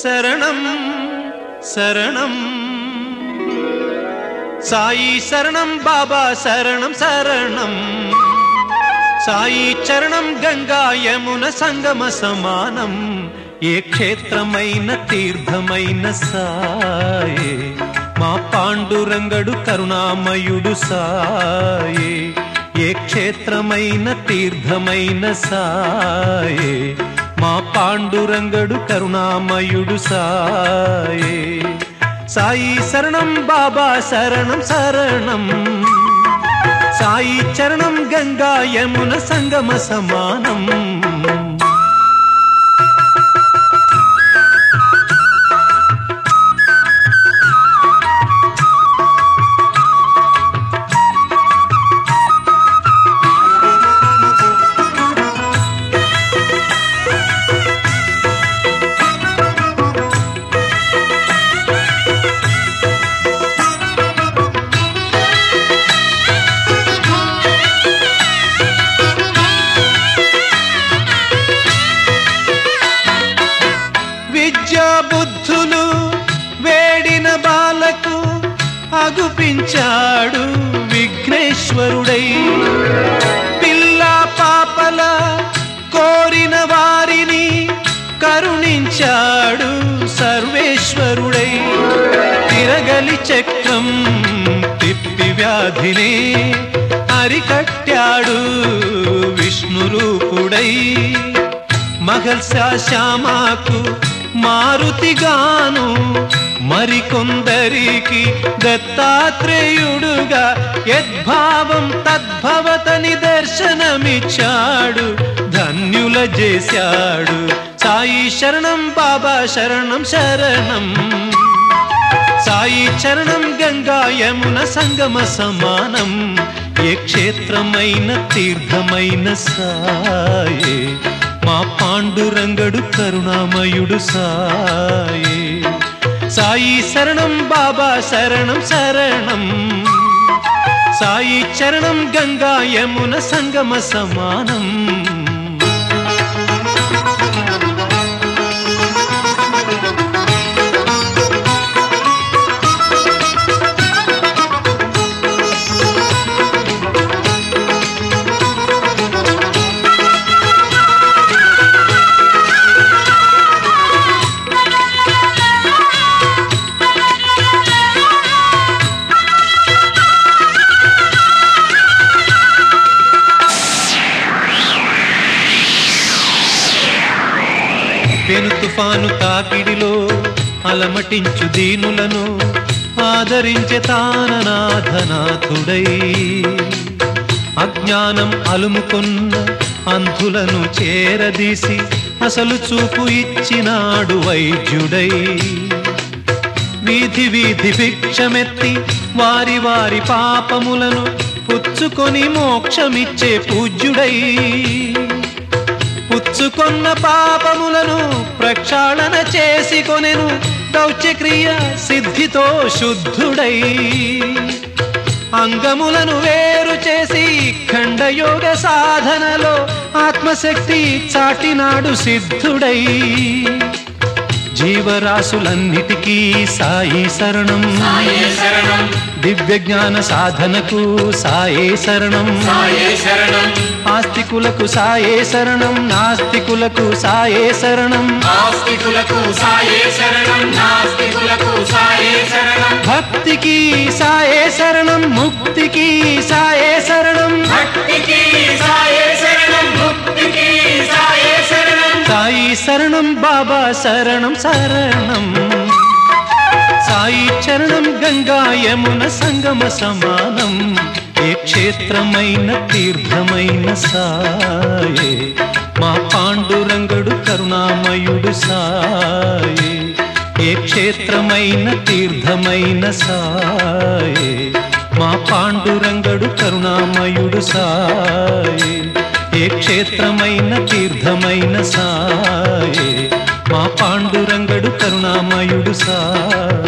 శరణం శరణం సాయి శరణం బాబా శరణం శరణం సాయి చరణం గంగా యమున సంగమ సమానం ఏ క్షేత్రమైన తీర్థమైన సాయే మా పాండురంగడు కరుణామయుడు సాయే ఏ క్షేత్రమైన తీర్థమైన సాయే మా పాండురంగడు కరుణామయుడు సాయే సాయి శరణం బాబా శరణం శరణం సాయి చరణం గంగా యమున సంగమ సమానం బుద్ధులు వేడిన బాలకు అగుపించాడు విఘ్నేశ్వరుడై. పిల్ల పాపల కోరిన వారిని కరుణించాడు సర్వేశ్వరుడై. తిరగలి చక్రం తిప్పి వ్యాధిని అరికట్టాడు విష్ణురూపుడై. మహల్సా శ్యామాకు మారుతిగాను. మరికొందరికి దత్తాత్రేయుడుగా యద్భావం తద్భవతని దర్శనమిచ్చాడు. ధన్యుల చేశాడు. సాయి శరణం బాబా శరణం శరణం. సాయి చరణం గంగా యమున సంగమ సమానం. ఏ క్షేత్రమైన తీర్థమైన సాయే. మా పాండురంగడు కరుణామయుడు సాయే సాయి శరణం బాబా శరణం శరణం సాయి చరణం గంగా యమున సంగమ సమానం పెను తుఫాను తాకిడిలో అలమటించు దీనులను ఆదరించే తాననాథనాథుడై. అజ్ఞానం అలుముకున్న అంధులను చేరదీసి అసలు చూపు ఇచ్చినాడు వైద్యుడై. వీధి వీధి భిక్షమెత్తి వారి వారి పాపములను పుచ్చుకొని మోక్షమిచ్చే పూజ్యుడై. పుచ్చుకొన్న పాపములను ప్రక్షాళన చేసి కొనెను దౌత్యక్రియ సిద్ధితో శుద్ధుడై. అంగములను వేరు చేసి ఖండయోగ సాధనలో ఆత్మశక్తి చాటినాడు సిద్ధుడై. జీవరాశులన్నిటికీ సాయి శరణం. సాయే శరణం. దివ్య జ్ఞాన సాధనకు సాయే శరణం. సాయే శరణం. ఆస్తికులకు సాయే శరణం. నాస్తికులకు సాయే శరణం. ఆస్తికులకు సాయే శరణం. నాస్తికులకు సాయే శరణం. భక్తికి సాయే శరణం. ముక్తికి సాయే శరణం. భక్తికి సాయే సాయి శరణం బాబా శరణం శరణం సాయి చరణం గంగా యమున సంగమ సమానం ఏ క్షేత్రమైన తీర్థమైన సాయే మా పాండురంగడు కరుణామయుడు సాయే ఏ క్షేత్రమైన తీర్థమైన సాయే మా పాండురంగడు కరుణామయుడు సాయే ఏ క్షేత్రమైన తీర్థమైన సాయే. మా పాండురంగడు కరుణామయుడు సాయే.